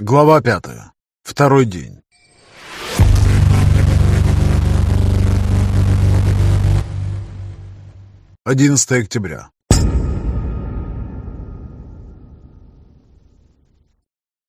Глава пятая. Второй день. Одиннадцатое октября.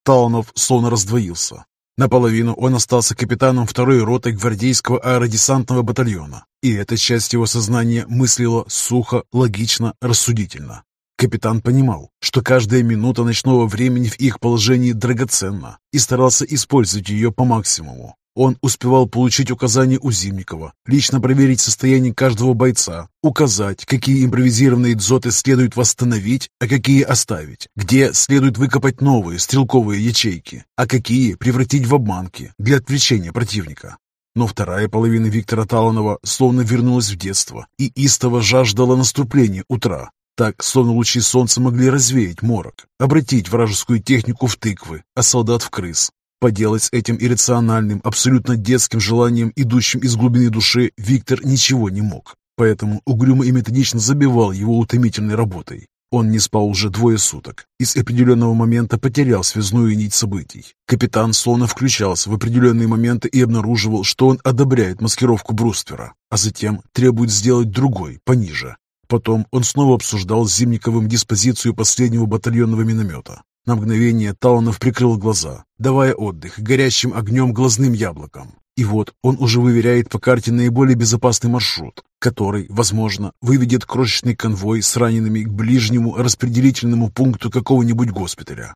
Таланов словно раздвоился. Наполовину он остался капитаном второй роты гвардейского аэродесантного батальона, и эта часть его сознания мыслила сухо, логично, рассудительно. Капитан понимал, что каждая минута ночного времени в их положении драгоценна, и старался использовать ее по максимуму. Он успевал получить указания у Зимникова, лично проверить состояние каждого бойца, указать, какие импровизированные дзоты следует восстановить, а какие оставить, где следует выкопать новые стрелковые ячейки, а какие превратить в обманки для отвлечения противника. Но вторая половина Виктора Таланова словно вернулась в детство и истово жаждала наступления утра, так, словно лучи солнца могли развеять морок, обратить вражескую технику в тыквы, а солдат в крыс. Поделать с этим иррациональным, абсолютно детским желанием, идущим из глубины души, Виктор ничего не мог. Поэтому угрюмо и методично забивал его утомительной работой. Он не спал уже двое суток и с определенного момента потерял связную нить событий. Капитан словно включался в определенные моменты и обнаруживал, что он одобряет маскировку бруствера, а затем требует сделать другой, пониже, Потом он снова обсуждал с Зимниковым диспозицию последнего батальонного миномета. На мгновение Таланов прикрыл глаза, давая отдых горящим огнем глазным яблоком. И вот он уже выверяет по карте наиболее безопасный маршрут, который, возможно, выведет крошечный конвой с ранеными к ближнему распределительному пункту какого-нибудь госпиталя.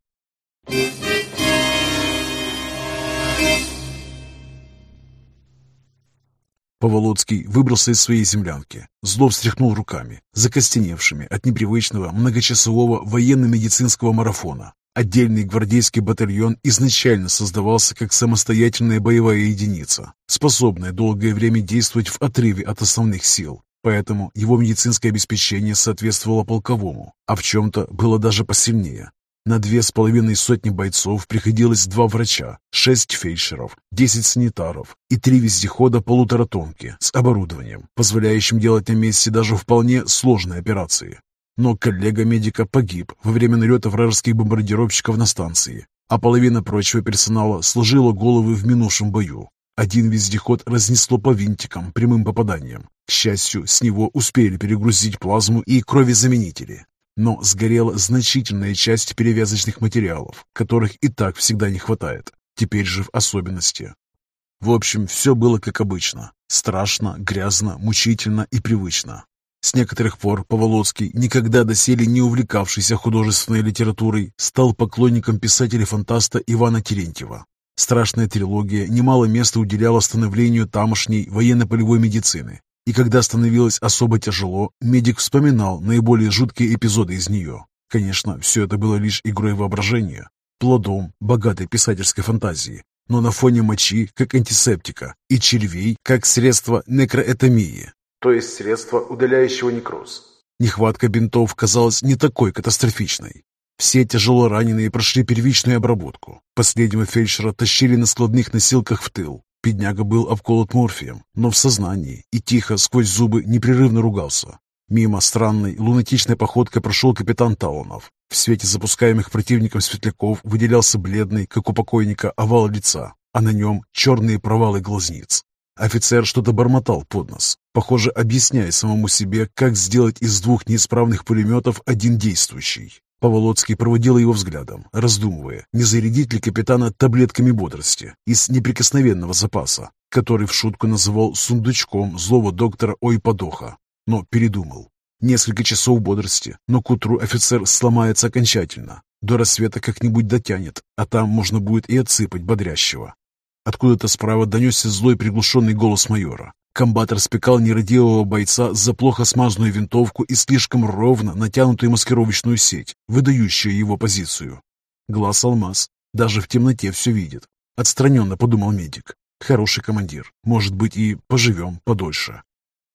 Поволоцкий выбрался из своей землянки, зло встряхнул руками, закостеневшими от непривычного многочасового военно-медицинского марафона. Отдельный гвардейский батальон изначально создавался как самостоятельная боевая единица, способная долгое время действовать в отрыве от основных сил. Поэтому его медицинское обеспечение соответствовало полковому, а в чем-то было даже посильнее. На две с половиной сотни бойцов приходилось два врача, шесть фельдшеров, десять санитаров и три вездехода полуторатонки с оборудованием, позволяющим делать на месте даже вполне сложные операции. Но коллега медика погиб во время налета вражеских бомбардировщиков на станции, а половина прочего персонала сложила головы в минувшем бою. Один вездеход разнесло по винтикам прямым попаданием. К счастью, с него успели перегрузить плазму и кровезаменители, но сгорела значительная часть перевязочных материалов, которых и так всегда не хватает, теперь же в особенности. В общем, все было как обычно. Страшно, грязно, мучительно и привычно. С некоторых пор Поволоцкий, никогда доселе не увлекавшийся художественной литературой, стал поклонником писателя-фантаста Ивана Терентьева. Страшная трилогия немало места уделяла становлению тамошней военно-полевой медицины, и когда становилось особо тяжело, медик вспоминал наиболее жуткие эпизоды из нее. Конечно, все это было лишь игрой воображения, плодом богатой писательской фантазии, но на фоне мочи как антисептика и червей как средство некроэтомии, то есть средство, удаляющего некроз. Нехватка бинтов казалась не такой катастрофичной. Все тяжело раненые прошли первичную обработку. Последнего фельдшера тащили на складных носилках в тыл, Бедняга был обколот морфием, но в сознании и тихо сквозь зубы непрерывно ругался. Мимо странной лунатичной походкой прошел капитан Таунов. В свете запускаемых противником светляков выделялся бледный, как у покойника, овал лица, а на нем черные провалы глазниц. Офицер что-то бормотал под нос, похоже, объясняя самому себе, как сделать из двух неисправных пулеметов один действующий. Поволоцкий проводил его взглядом, раздумывая, не зарядить ли капитана таблетками бодрости из неприкосновенного запаса, который в шутку называл сундучком злого доктора Ойпадоха, но передумал. Несколько часов бодрости, но к утру офицер сломается окончательно. До рассвета как-нибудь дотянет, а там можно будет и отсыпать бодрящего. Откуда-то справа донесся злой приглушенный голос майора. Комбат распекал нерадивого бойца за плохо смазанную винтовку и слишком ровно натянутую маскировочную сеть, выдающую его позицию. Глаз алмаз. Даже в темноте все видит. Отстраненно подумал медик. Хороший командир. Может быть, и поживем подольше.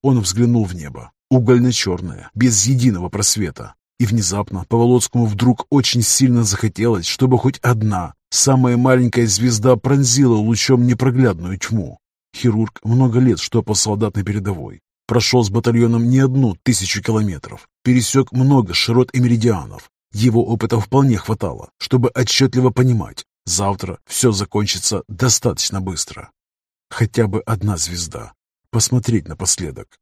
Он взглянул в небо. Угольно-черное, без единого просвета. И внезапно Поволоцкому вдруг очень сильно захотелось, чтобы хоть одна, самая маленькая звезда пронзила лучом непроглядную тьму. Хирург много лет штопал солдат на передовой. Прошел с батальоном не одну тысячу километров, пересек много широт и меридианов. Его опыта вполне хватало, чтобы отчетливо понимать, Завтра все закончится достаточно быстро. Хотя бы одна звезда. Посмотреть напоследок.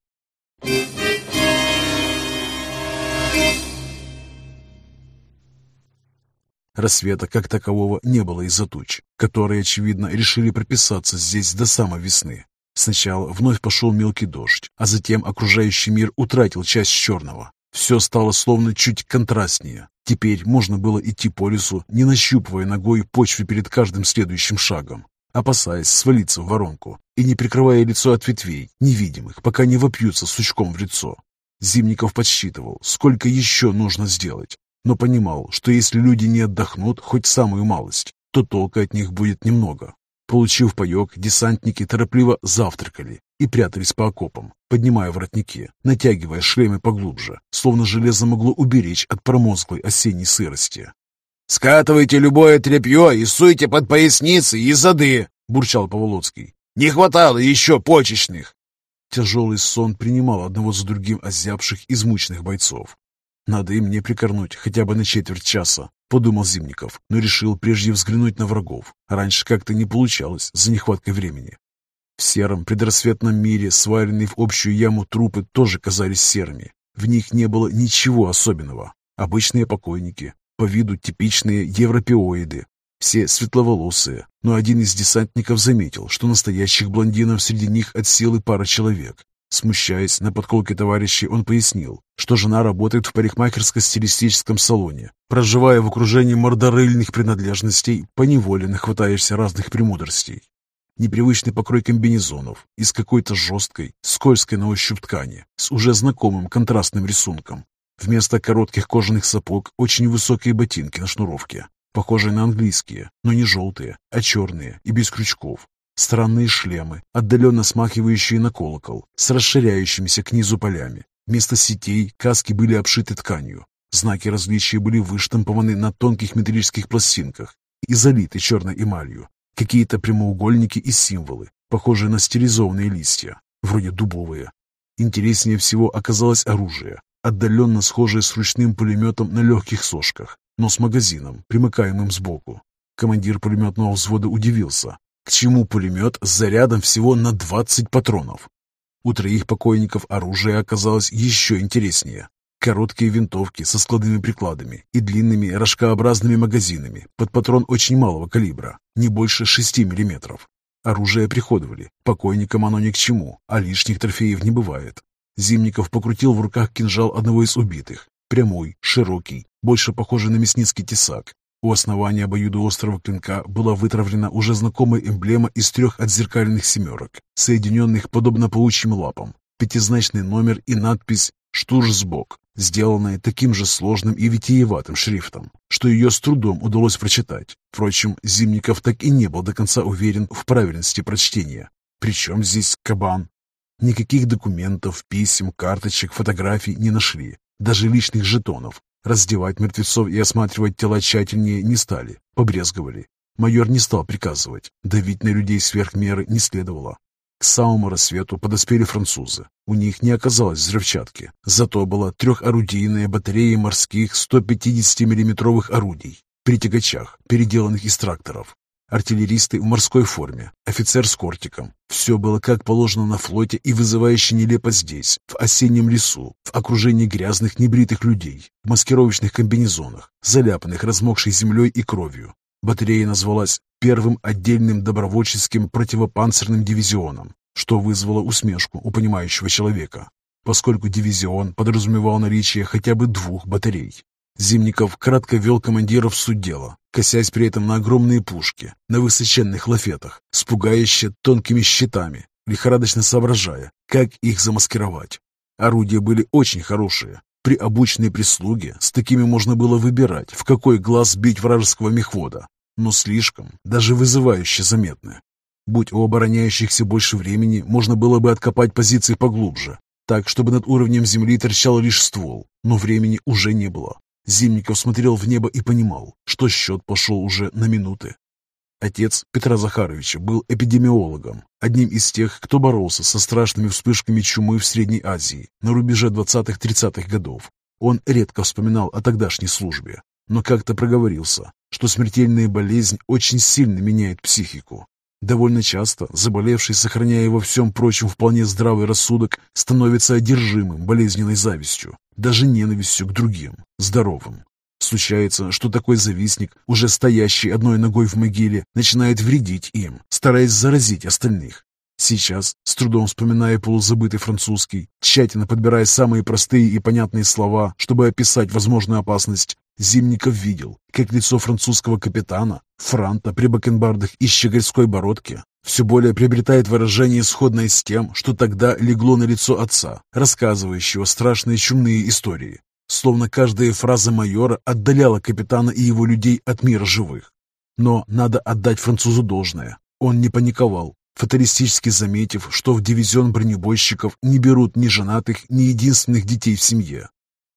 Рассвета как такового не было из-за туч, которые, очевидно, решили прописаться здесь до самой весны. Сначала вновь пошел мелкий дождь, а затем окружающий мир утратил часть черного. Все стало словно чуть контрастнее. Теперь можно было идти по лесу, не нащупывая ногой почвы перед каждым следующим шагом, опасаясь свалиться в воронку и не прикрывая лицо от ветвей, невидимых, пока не вопьются сучком в лицо. Зимников подсчитывал, сколько еще нужно сделать, но понимал, что если люди не отдохнут хоть самую малость, то толка от них будет немного. Получив паек, десантники торопливо завтракали и прятались по окопам, поднимая воротники, натягивая шлемы поглубже, словно железо могло уберечь от промозглой осенней сырости. «Скатывайте любое тряпье и суйте под поясницы и зады!» — бурчал Поволоцкий. «Не хватало еще почечных!» Тяжелый сон принимал одного за другим озябших, измученных бойцов. «Надо и мне прикорнуть хотя бы на четверть часа», — подумал Зимников, но решил прежде взглянуть на врагов. Раньше как-то не получалось за нехваткой времени. В сером предрассветном мире сваренные в общую яму трупы тоже казались серыми. В них не было ничего особенного. Обычные покойники, по виду типичные европеоиды, все светловолосые, но один из десантников заметил, что настоящих блондинов среди них от силы пара человек. Смущаясь на подколке товарищей, он пояснил, что жена работает в парикмахерско-стилистическом салоне. Проживая в окружении мордорыльных принадлежностей, поневоле нахватаешься разных премудростей. Непривычный покрой комбинезонов из какой-то жесткой, скользкой на ощупь ткани, с уже знакомым контрастным рисунком. Вместо коротких кожаных сапог очень высокие ботинки на шнуровке, похожие на английские, но не желтые, а черные и без крючков, Странные шлемы, отдаленно смахивающие на колокол, с расширяющимися к низу полями. Вместо сетей каски были обшиты тканью. Знаки различия были выштампованы на тонких металлических пластинках и залиты черной эмалью. Какие-то прямоугольники и символы, похожие на стилизованные листья, вроде дубовые. Интереснее всего оказалось оружие, отдаленно схожее с ручным пулеметом на легких сошках, но с магазином, примыкаемым сбоку. Командир пулеметного взвода удивился, к чему пулемет с зарядом всего на 20 патронов? У троих покойников оружие оказалось еще интереснее. Короткие винтовки со складными прикладами и длинными рожкообразными магазинами под патрон очень малого калибра, не больше 6 мм. Оружие приходовали, покойникам оно ни к чему, а лишних трофеев не бывает. Зимников покрутил в руках кинжал одного из убитых. Прямой, широкий, больше похожий на мясницкий тесак, у основания обоюдоострого клинка была вытравлена уже знакомая эмблема из трех отзеркальных семерок, соединенных подобно паучьим лапам, пятизначный номер и надпись «Штуржсбок», сделанная таким же сложным и витиеватым шрифтом, что ее с трудом удалось прочитать. Впрочем, Зимников так и не был до конца уверен в правильности прочтения. Причем здесь кабан? Никаких документов, писем, карточек, фотографий не нашли, даже личных жетонов, Раздевать мертвецов и осматривать тела тщательнее не стали, побрезговали. Майор не стал приказывать, давить на людей сверх меры не следовало. К самому рассвету подоспели французы. У них не оказалось взрывчатки, зато была трехорудийная батарея морских 150 миллиметровых орудий при тягачах, переделанных из тракторов артиллеристы в морской форме, офицер с кортиком. Все было как положено на флоте и вызывающе нелепо здесь, в осеннем лесу, в окружении грязных небритых людей, в маскировочных комбинезонах, заляпанных размокшей землей и кровью. Батарея назвалась первым отдельным добровольческим противопанцирным дивизионом, что вызвало усмешку у понимающего человека, поскольку дивизион подразумевал наличие хотя бы двух батарей. Зимников кратко вел командиров суть дела, косясь при этом на огромные пушки, на высоченных лафетах, с пугающе тонкими щитами, лихорадочно соображая, как их замаскировать. Орудия были очень хорошие. При обученной прислуге с такими можно было выбирать, в какой глаз бить вражеского мехвода, но слишком, даже вызывающе заметны. Будь у обороняющихся больше времени, можно было бы откопать позиции поглубже, так, чтобы над уровнем земли торчал лишь ствол, но времени уже не было. Зимников смотрел в небо и понимал, что счет пошел уже на минуты. Отец Петра Захаровича был эпидемиологом, одним из тех, кто боролся со страшными вспышками чумы в Средней Азии на рубеже 20-30-х годов. Он редко вспоминал о тогдашней службе. но как-то проговорился, что смертельная болезнь очень сильно меняет психику. Довольно часто заболевший, сохраняя во всем прочем вполне здравый рассудок, становится одержимым болезненной завистью, даже ненавистью к другим, здоровым. Случается, что такой завистник, уже стоящий одной ногой в могиле, начинает вредить им, стараясь заразить остальных. Сейчас, с трудом вспоминая полузабытый французский, тщательно подбирая самые простые и понятные слова, чтобы описать возможную опасность, Зимников видел, как лицо французского капитана, франта при бакенбардах и щегольской бородке все более приобретает выражение, сходное с тем, что тогда легло на лицо отца, рассказывающего страшные чумные истории. Словно каждая фраза майора отдаляла капитана и его людей от мира живых. Но надо отдать французу должное. Он не паниковал, фаталистически заметив, что в дивизион бронебойщиков не берут ни женатых, ни единственных детей в семье.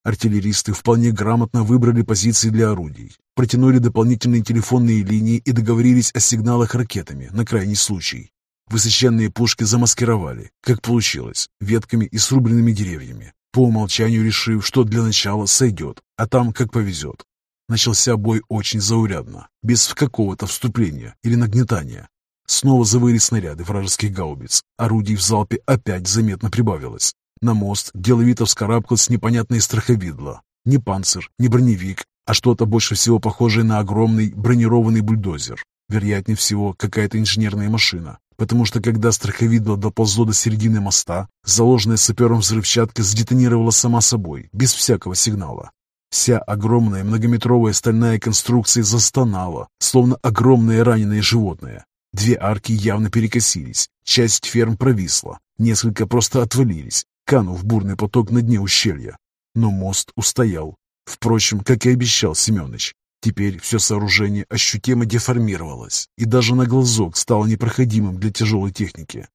Артиллеристы вполне грамотно выбрали позиции для орудий, протянули дополнительные телефонные линии и договорились о сигналах ракетами на крайний случай. Высоченные пушки замаскировали, как получилось, ветками и срубленными деревьями, по умолчанию решив, что для начала сойдет, а там как повезет. Начался бой очень заурядно, без какого-то вступления или нагнетания. Снова завыли снаряды вражеских гаубиц, орудий в залпе опять заметно прибавилось. На мост деловито вскарабкалось непонятное страховидло. Не панцир, не броневик, а что-то больше всего похожее на огромный бронированный бульдозер. Вероятнее всего, какая-то инженерная машина, потому что когда страховидло доползло до середины моста, заложенная сапером взрывчатка сдетонировала сама собой, без всякого сигнала. Вся огромная многометровая стальная конструкция застонала, словно огромное раненое животное. Две арки явно перекосились, часть ферм провисла, несколько просто отвалились, канув бурный поток на дне ущелья. Но мост устоял. Впрочем, как и обещал Семенович, Теперь все сооружение ощутимо деформировалось и даже на глазок стало непроходимым для тяжелой техники.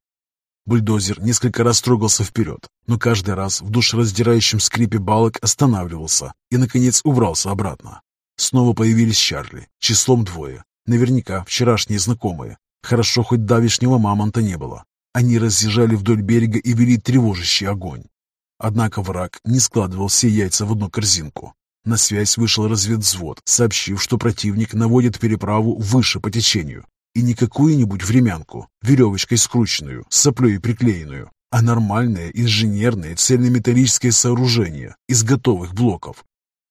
Бульдозер несколько раз трогался вперед, но каждый раз в душераздирающем скрипе балок останавливался и, наконец, убрался обратно. Снова появились Чарли, числом двое, наверняка вчерашние знакомые. Хорошо, хоть давишнего мамонта не было. Они разъезжали вдоль берега и вели тревожащий огонь. Однако враг не складывал все яйца в одну корзинку. На связь вышел разведвзвод, сообщив, что противник наводит переправу выше по течению. И не какую-нибудь времянку, веревочкой скрученную, с соплей приклеенную, а нормальное инженерное цельнометаллическое сооружение из готовых блоков.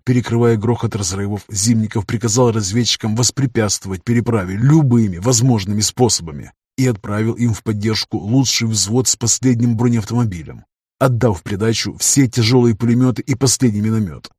Перекрывая грохот разрывов, Зимников приказал разведчикам воспрепятствовать переправе любыми возможными способами и отправил им в поддержку лучший взвод с последним бронеавтомобилем, отдав в придачу все тяжелые пулеметы и последний миномет.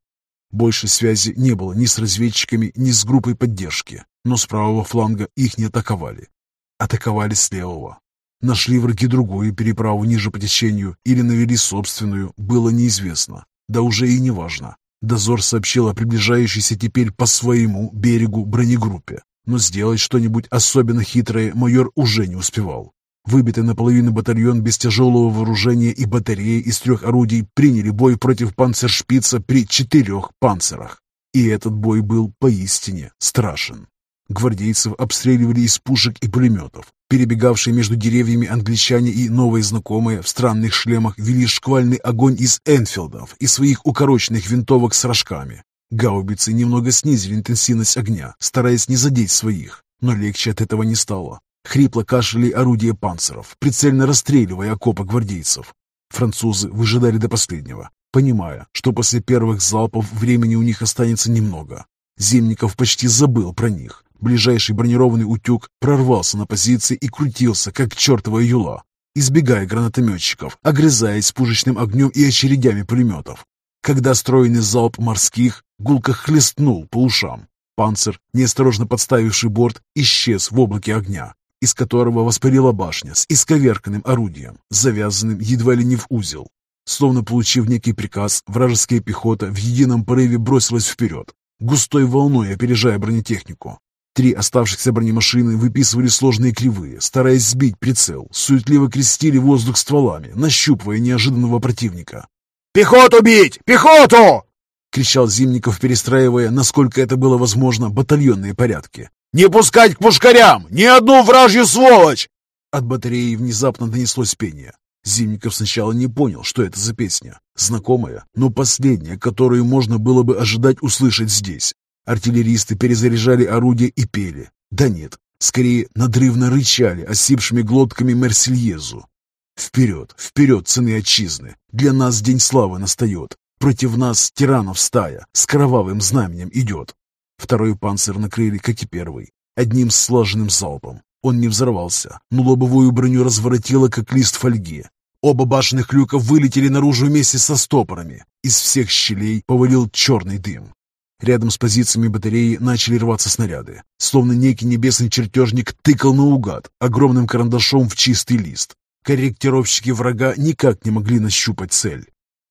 Больше связи не было ни с разведчиками, ни с группой поддержки, но с правого фланга их не атаковали. Атаковали с левого. Нашли враги другую переправу ниже по течению или навели собственную, было неизвестно. Да уже и не важно. Дозор сообщил о приближающейся теперь по своему берегу бронегруппе, но сделать что-нибудь особенно хитрое майор уже не успевал. Выбитый наполовину батальон без тяжелого вооружения и батареи из трех орудий приняли бой против панцершпица при четырех панцерах. И этот бой был поистине страшен. Гвардейцев обстреливали из пушек и пулеметов. Перебегавшие между деревьями англичане и новые знакомые в странных шлемах вели шквальный огонь из Энфилдов и своих укороченных винтовок с рожками. Гаубицы немного снизили интенсивность огня, стараясь не задеть своих, но легче от этого не стало. Хрипло кашляли орудия панцеров, прицельно расстреливая окопы гвардейцев. Французы выжидали до последнего, понимая, что после первых залпов времени у них останется немного. Зимников почти забыл про них. Ближайший бронированный утюг прорвался на позиции и крутился, как чертова юла, избегая гранатометчиков, огрызаясь пушечным огнем и очередями пулеметов. Когда стройный залп морских гулко хлестнул по ушам, панцир, неосторожно подставивший борт, исчез в облаке огня из которого воспарила башня с исковерканным орудием, завязанным едва ли не в узел. Словно получив некий приказ, вражеская пехота в едином порыве бросилась вперед, густой волной опережая бронетехнику. Три оставшихся бронемашины выписывали сложные кривые, стараясь сбить прицел, суетливо крестили воздух стволами, нащупывая неожиданного противника. «Пехоту бить! Пехоту!» — кричал Зимников, перестраивая, насколько это было возможно, батальонные порядки. «Не пускать к пушкарям! Ни одну вражью сволочь!» От батареи внезапно донеслось пение. Зимников сначала не понял, что это за песня. Знакомая, но последняя, которую можно было бы ожидать услышать здесь. Артиллеристы перезаряжали орудия и пели. Да нет, скорее надрывно рычали осипшими глотками Мерсельезу. Вперед, вперед, сыны отчизны! Для нас день славы настает. Против нас тиранов стая с кровавым знаменем идет. Второй панцирь накрыли, как и первый, одним слаженным залпом. Он не взорвался, но лобовую броню разворотило, как лист фольги. Оба башенных люка вылетели наружу вместе со стопорами. Из всех щелей повалил черный дым. Рядом с позициями батареи начали рваться снаряды. Словно некий небесный чертежник тыкал наугад огромным карандашом в чистый лист. Корректировщики врага никак не могли нащупать цель.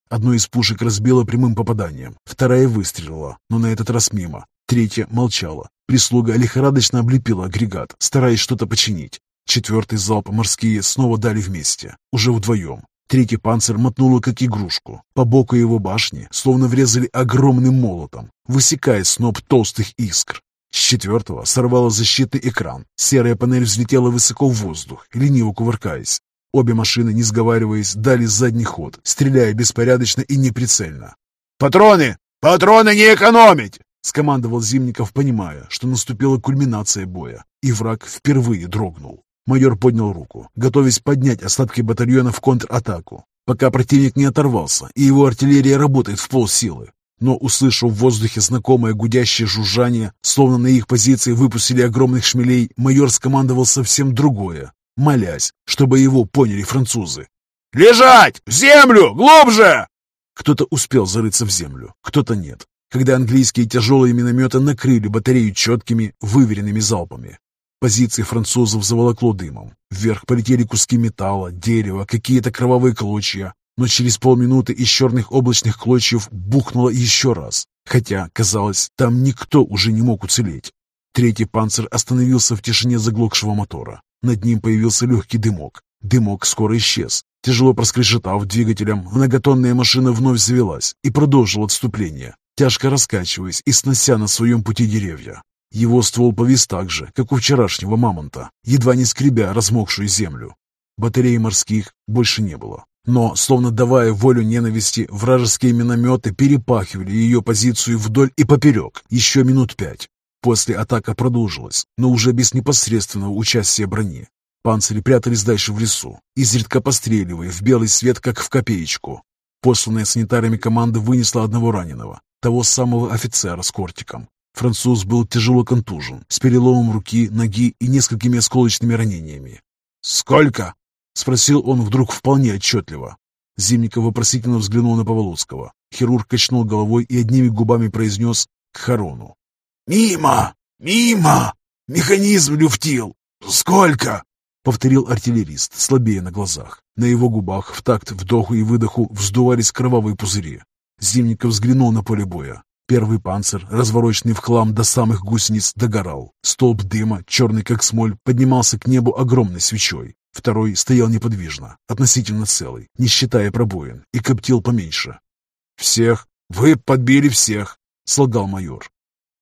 Одно из пушек разбило прямым попаданием, вторая выстрелила, но на этот раз мимо. Третья молчала. Прислуга лихорадочно облепила агрегат, стараясь что-то починить. Четвертый залп морские снова дали вместе, уже вдвоем. Третий панцирь мотнуло как игрушку. По боку его башни словно врезали огромным молотом, высекая сноп толстых искр. С четвертого сорвало защитный экран. Серая панель взлетела высоко в воздух, лениво кувыркаясь. Обе машины, не сговариваясь, дали задний ход, стреляя беспорядочно и неприцельно. «Патроны! Патроны не экономить!» — скомандовал Зимников, понимая, что наступила кульминация боя, и враг впервые дрогнул. Майор поднял руку, готовясь поднять остатки батальона в контратаку, пока противник не оторвался, и его артиллерия работает в полсилы. Но, услышав в воздухе знакомое гудящее жужжание, словно на их позиции выпустили огромных шмелей, майор скомандовал совсем другое, молясь, чтобы его поняли французы. «Лежать! В землю! Глубже!» Кто-то успел зарыться в землю, кто-то нет. Когда английские тяжелые минометы накрыли батарею четкими, выверенными залпами. Позиции французов заволокло дымом. Вверх полетели куски металла, дерева, какие-то кровавые клочья. Но через полминуты из черных облачных клочьев бухнуло еще раз. Хотя, казалось, там никто уже не мог уцелеть. Третий панцирь остановился в тишине заглохшего мотора. Над ним появился легкий дымок. Дымок скоро исчез. Тяжело проскрежетав двигателем, многотонная машина вновь завелась и продолжила отступление, тяжко раскачиваясь и снося на своем пути деревья. Его ствол повис так же, как у вчерашнего мамонта, едва не скребя размокшую землю. Батареи морских больше не было. Но, словно давая волю ненависти, вражеские минометы перепахивали ее позицию вдоль и поперек еще минут пять. После атака продолжилась, но уже без непосредственного участия брони. Панцири прятались дальше в лесу, изредка постреливая в белый свет, как в копеечку. Посланная санитарами команда вынесла одного раненого, того самого офицера с кортиком. Француз был тяжело контужен, с переломом руки, ноги и несколькими осколочными ранениями. «Сколько?» — спросил он вдруг вполне отчетливо. Зимников вопросительно взглянул на Поволоцкого. Хирург качнул головой и одними губами произнес «к хорону». «Мимо! Мимо! Механизм люфтил! Сколько?» — повторил артиллерист, слабее на глазах. На его губах в такт вдоху и выдоху вздувались кровавые пузыри. Зимников взглянул на поле боя. Первый панцирь, развороченный в хлам до самых гусениц, догорал. Столб дыма, черный как смоль, поднимался к небу огромной свечой. Второй стоял неподвижно, относительно целый, не считая пробоин, и коптил поменьше. «Всех? Вы подбили всех!» — солгал майор.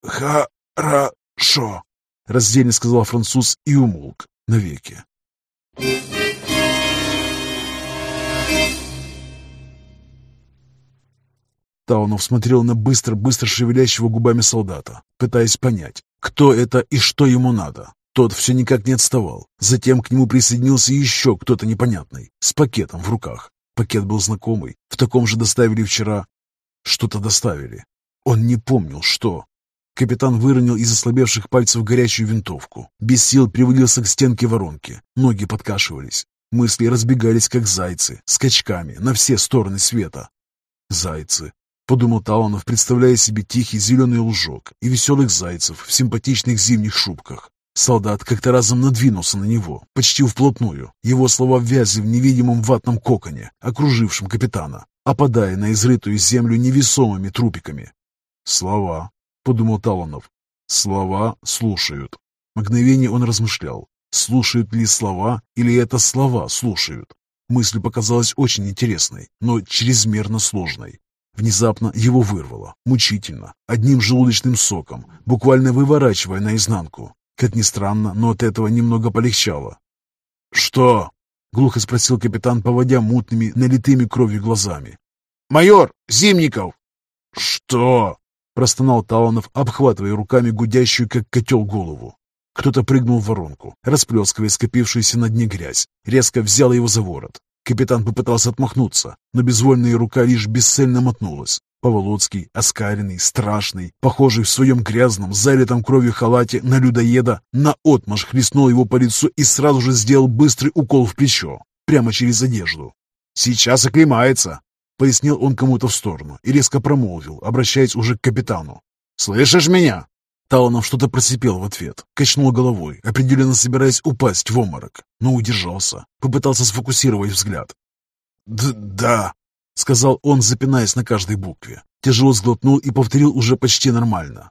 «Хорошо», — раздельно сказал француз и умолк навеки. Таунов смотрел на быстро-быстро шевелящего губами солдата, пытаясь понять, кто это и что ему надо. Тот все никак не отставал. Затем к нему присоединился еще кто-то непонятный, с пакетом в руках. Пакет был знакомый, в таком же доставили вчера. Что-то доставили. Он не помнил, что. Капитан выронил из ослабевших пальцев горячую винтовку. Без сил привалился к стенке воронки. Ноги подкашивались. Мысли разбегались, как зайцы, скачками на все стороны света. «Зайцы», — подумал Таланов, представляя себе тихий зеленый лужок и веселых зайцев в симпатичных зимних шубках. Солдат как-то разом надвинулся на него, почти вплотную. Его слова вязли в невидимом ватном коконе, окружившем капитана, опадая на изрытую землю невесомыми трупиками. Слова, — подумал Таланов. Слова слушают. Мгновение он размышлял, слушают ли слова или это слова слушают. Мысль показалась очень интересной, но чрезмерно сложной. Внезапно его вырвало, мучительно, одним желудочным соком, буквально выворачивая наизнанку. Как ни странно, но от этого немного полегчало. «Что?» — глухо спросил капитан, поводя мутными, налитыми кровью глазами. «Майор! Зимников!» «Что?» Простонал Таланов, обхватывая руками гудящую, как котел, голову. Кто-то прыгнул в воронку, расплескивая скопившуюся на дне грязь. Резко взял его за ворот. Капитан попытался отмахнуться, но безвольная рука лишь бесцельно мотнулась. Поволоцкий, оскаренный, страшный, похожий в своем грязном, залитом кровью халате на людоеда, наотмашь хлестнул его по лицу и сразу же сделал быстрый укол в плечо, прямо через одежду. «Сейчас оклемается», — пояснил он кому-то в сторону и резко промолвил, обращаясь уже к капитану. «Слышишь меня?» Таланов что-то просипел в ответ, качнул головой, определенно собираясь упасть в обморок, но удержался, попытался сфокусировать взгляд. «Да», — сказал он, запинаясь на каждой букве. Тяжело сглотнул и повторил уже почти нормально.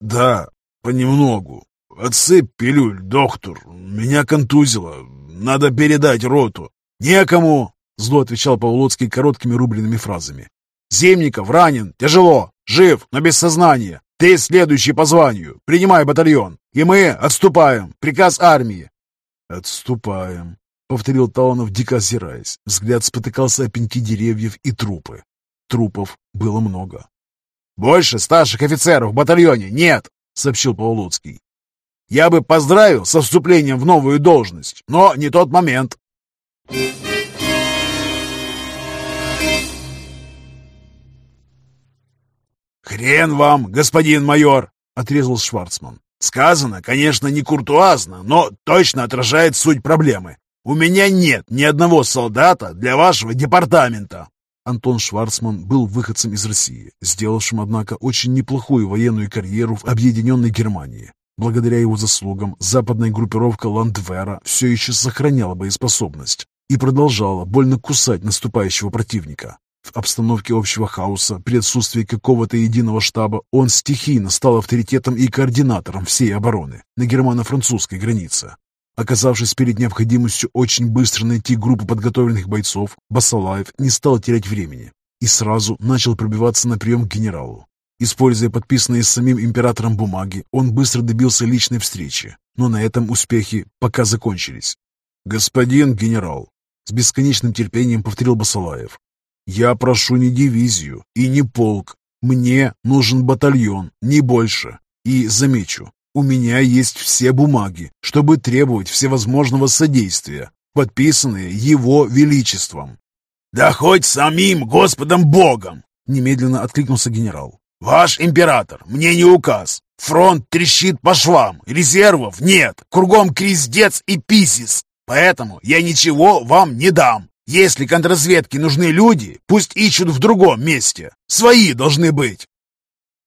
«Да, понемногу. Отсыпь пилюль, доктор. Меня контузило. Надо передать роту». «Некому!» — зло отвечал Павлоцкий короткими рубленными фразами. «Зимников ранен, тяжело, жив, но без сознания. Ты следующий по званию. Принимай батальон. И мы отступаем. Приказ армии». «Отступаем», — повторил Таунов, дико озираясь. Взгляд спотыкался о пеньки деревьев и трупы. Трупов было много. «Больше старших офицеров в батальоне нет», — сообщил Павлуцкий. «Я бы поздравил со вступлением в новую должность, но не тот момент». «Хрен вам, господин майор!» — отрезал Шварцман. «Сказано, конечно, не куртуазно, но точно отражает суть проблемы. У меня нет ни одного солдата для вашего департамента. Антон Шварцман был выходцем из России, сделавшим, однако, очень неплохую военную карьеру в Объединенной Германии. Благодаря его заслугам западная группировка Ландвера все еще сохраняла боеспособность и продолжала больно кусать наступающего противника. В обстановке общего хаоса, при отсутствии какого-то единого штаба, он стихийно стал авторитетом и координатором всей обороны на германо-французской границе. Оказавшись перед необходимостью очень быстро найти группу подготовленных бойцов, Басалаев не стал терять времени и сразу начал пробиваться на прием к генералу. Используя подписанные самим императором бумаги, он быстро добился личной встречи, но на этом успехи пока закончились. «Господин генерал», — с бесконечным терпением повторил Басалаев, «я прошу не дивизию и не полк. Мне нужен батальон, не больше. И, замечу, у меня есть все бумаги, чтобы требовать всевозможного содействия, подписанные его величеством». «Да хоть самим Господом Богом!» — немедленно откликнулся генерал. «Ваш император, мне не указ. Фронт трещит по швам, резервов нет, кругом крездец и писис. Поэтому я ничего вам не дам. Если контрразведке нужны люди, пусть ищут в другом месте. Свои должны быть.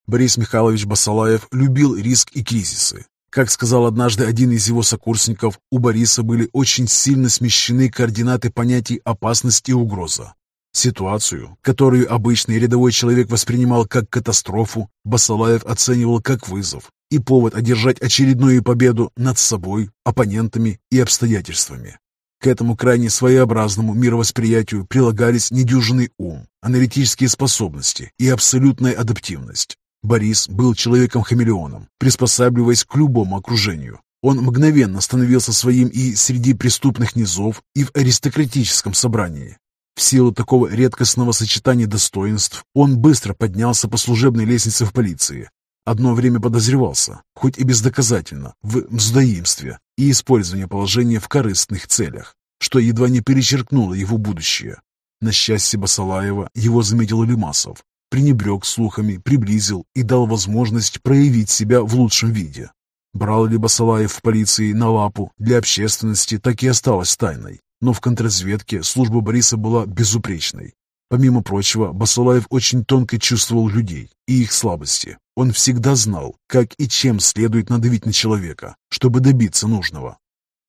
Борис Михайлович Басалаев любил риск и кризисы. Как сказал однажды один из его сокурсников, у Бориса были очень сильно смещены координаты понятий опасность и угроза. Ситуацию, которую обычный рядовой человек воспринимал как катастрофу, Басалаев оценивал как вызов и повод одержать очередную победу над собой, оппонентами и обстоятельствами. К этому крайне своеобразному мировосприятию прилагались недюжинный ум, аналитические способности и абсолютная адаптивность. Борис был человеком-хамелеоном, приспосабливаясь к любому окружению. Он мгновенно становился своим и среди преступных низов, и в аристократическом собрании. В силу такого редкостного сочетания достоинств он быстро поднялся по служебной лестнице в полиции. Одно время подозревался, хоть и бездоказательно, в мздоимстве и использовании положения в корыстных целях, что едва не перечеркнуло его будущее. На счастье Басалаева его заметил Лимасов, пренебрег слухами, приблизил и дал возможность проявить себя в лучшем виде. Брал ли Басалаев в полиции на лапу для общественности, так и осталось тайной. Но в контрразведке служба Бориса была безупречной. Помимо прочего, Басалаев очень тонко чувствовал людей и их слабости. Он всегда знал, как и чем следует надавить на человека, чтобы добиться нужного.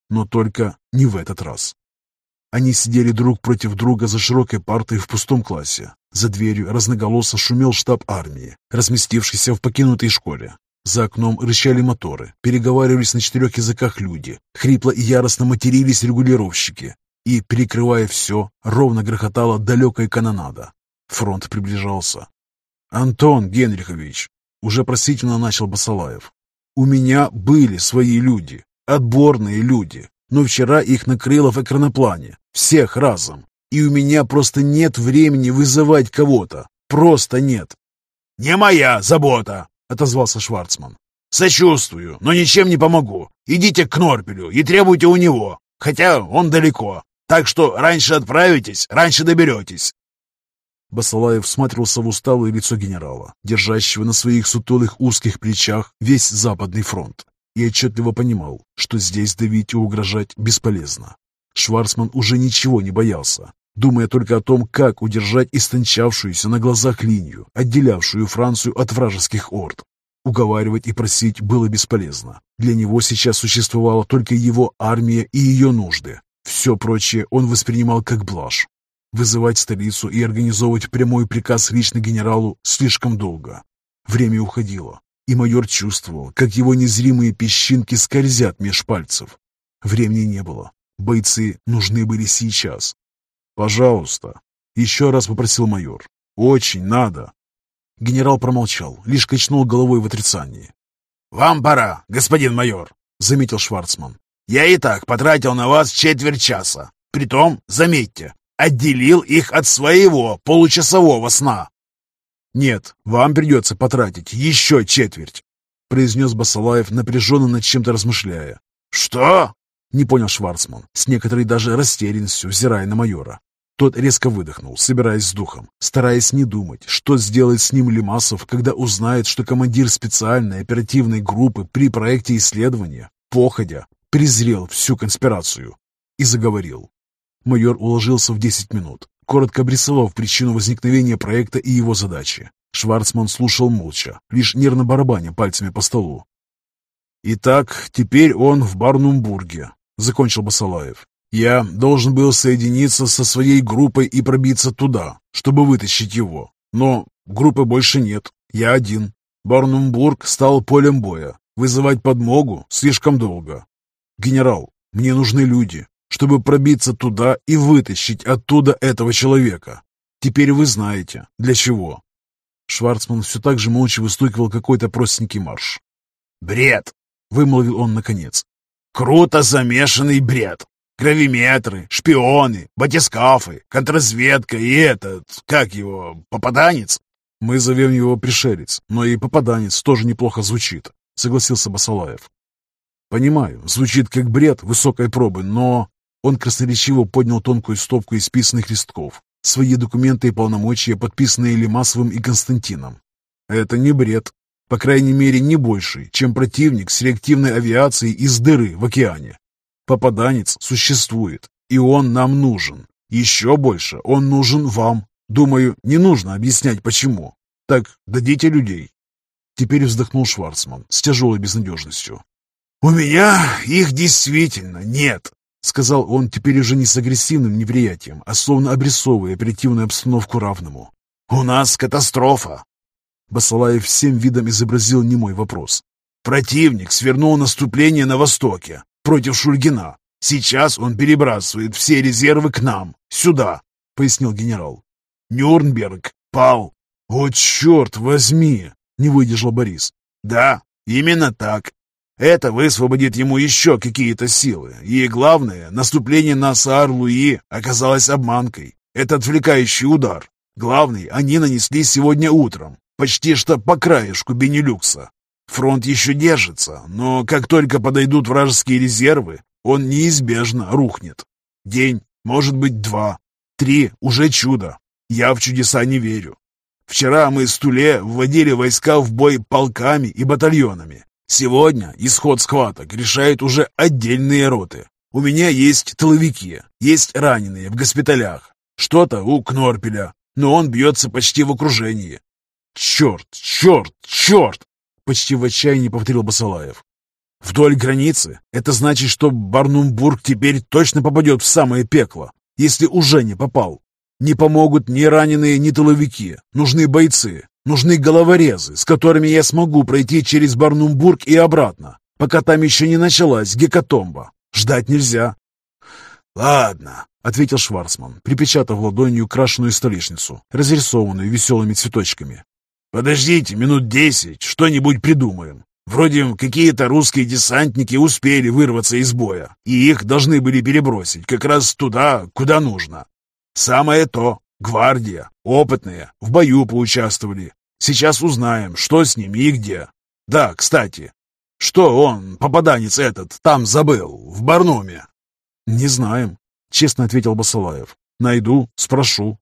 Но только не в этот раз. Они сидели друг против друга за широкой партой в пустом классе. За дверью разноголосо шумел штаб армии, разместившийся в покинутой школе. За окном рычали моторы, переговаривались на четырех языках люди, хрипло и яростно матерились регулировщики. И, перекрывая все, ровно грохотала далекая канонада. Фронт приближался. «Антон Генрихович!» — уже просительно начал Басалаев. «У меня были свои люди, отборные люди, но вчера их накрыло в экраноплане, всех разом. И у меня просто нет времени вызывать кого-то. Просто нет. не моя забота», — отозвался Шварцман. «Сочувствую, но ничем не помогу. Идите к Норпелю и требуйте у него, хотя он далеко. Так что раньше отправитесь, раньше доберетесь». Басалаев всматривался в усталое лицо генерала, держащего на своих сутулых узких плечах весь Западный фронт, и отчетливо понимал, что здесь давить и угрожать бесполезно. Шварцман уже ничего не боялся, думая только о том, как удержать истончавшуюся на глазах линию, отделявшую Францию от вражеских орд. Уговаривать и просить было бесполезно. Для него сейчас существовала только его армия и ее нужды. Все прочее он воспринимал как блажь. Вызывать столицу и организовывать прямой приказ лично генералу слишком долго. Время уходило, и майор чувствовал, как его незримые песчинки скользят меж пальцев. Времени не было. Бойцы нужны были сейчас. «Пожалуйста», — еще раз попросил майор. «Очень надо». Генерал промолчал, лишь качнул головой в отрицании. «Вам пора, господин майор», — заметил Шварцман. «Я и так потратил на вас четверть часа. Притом, заметьте, отделил их от своего получасового сна». «Нет, вам придется потратить еще четверть», — произнес Басалаев, напряженно над чем-то размышляя. «Что?» — не понял Шварцман, с некоторой даже растерянностью взирая на майора. Тот резко выдохнул, собираясь с духом, стараясь не думать, что сделает с ним Лимасов, когда узнает, что командир специальной оперативной группы при проекте исследования, походя, презрел всю конспирацию и заговорил. Майор уложился в 10 минут, коротко обрисовав причину возникновения проекта и его задачи. Шварцман слушал молча, лишь нервно барабаня пальцами по столу. «Итак, теперь он в Барнумбурге», — закончил Басалаев. Я должен был соединиться со своей группой и пробиться туда, чтобы вытащить его. Но группы больше нет, я один. Барнумбург стал полем боя. Вызывать подмогу слишком долго. Генерал, мне нужны люди, чтобы пробиться туда и вытащить оттуда этого человека. Теперь вы знаете, для чего. Шварцман все так же молча выстукивал какой-то простенький марш. «Бред!» — вымолвил он наконец. «Круто замешанный бред! Гравиметры, шпионы, батискафы, контрразведка и этот, как его, попаданец? Мы зовем его пришелец, но и попаданец тоже неплохо звучит, согласился Басалаев. Понимаю, звучит как бред высокой пробы, но... Он красноречиво поднял тонкую стопку исписанных листков, свои документы и полномочия, подписанные Лимасовым и Константином. Это не бред, по крайней мере не больше, чем противник с реактивной авиацией из дыры в океане. Попаданец существует, и он нам нужен. Еще больше он нужен вам. Думаю, не нужно объяснять, почему. Так дадите людей. Теперь вздохнул Шварцман с тяжелой безнадежностью. «У меня их действительно нет», — сказал он теперь уже не с агрессивным неприятием, а словно обрисовывая оперативную обстановку равному. «У нас катастрофа!» Басалаев всем видом изобразил немой вопрос. «Противник свернул наступление на востоке против Шульгина. Сейчас он перебрасывает все резервы к нам, сюда», — пояснил генерал. «Нюрнберг пал». «О, черт возьми!» — не выдержал Борис. «Да, именно так. Это высвободит ему еще какие-то силы. И главное, наступление на Саар-Луи оказалось обманкой. Это отвлекающий удар. Главный они нанесли сегодня утром, почти что по краешку Бенилюкса. Фронт еще держится, но как только подойдут вражеские резервы, он неизбежно рухнет. День, может быть, два, три — уже чудо. Я в чудеса не верю. Вчера мы с Туле вводили войска в бой полками и батальонами. Сегодня исход схваток решает уже отдельные роты. У меня есть тыловики, есть раненые в госпиталях. Что-то у Кнорпеля, но он бьется почти в окружении. Черт, черт, черт! Почти в отчаянии повторил Басалаев. Вдоль границы это значит, что Барнумбург теперь точно попадет в самое пекло, если уже не попал. Не помогут ни раненые, ни тыловики. Нужны бойцы, нужны головорезы, с которыми я смогу пройти через Барнумбург и обратно, пока там еще не началась гекатомба. Ждать нельзя. «Ладно», — ответил Шварцман, припечатав ладонью крашеную столешницу, разрисованную веселыми цветочками. «Подождите минут десять, что-нибудь придумаем. Вроде какие-то русские десантники успели вырваться из боя, и их должны были перебросить как раз туда, куда нужно. Самое то, гвардия, опытные, в бою поучаствовали. Сейчас узнаем, что с ними и где. Да, кстати, что он, попаданец этот, там забыл, в Барнуме?» «Не знаем», — честно ответил Басалаев. «Найду, спрошу».